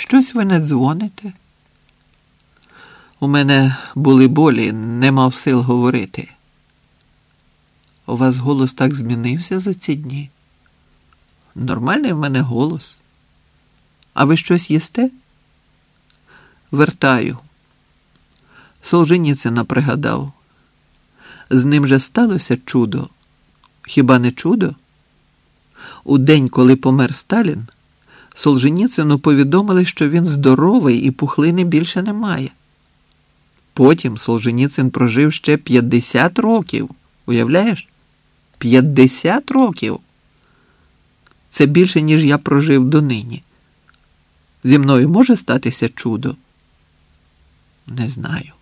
Щось ви не дзвоните? У мене були болі, не мав сил говорити. У вас голос так змінився за ці дні? Нормальний в мене голос. А ви щось їсте? Вертаю. Солженіцина пригадав. З ним же сталося чудо. Хіба не чудо? У день, коли помер Сталін, Солженіцину повідомили, що він здоровий і пухлини більше немає. Потім Солженіцин прожив ще 50 років. Уявляєш? 50 років. Це більше, ніж я прожив донині. Зі мною може статися чудо? Не знаю.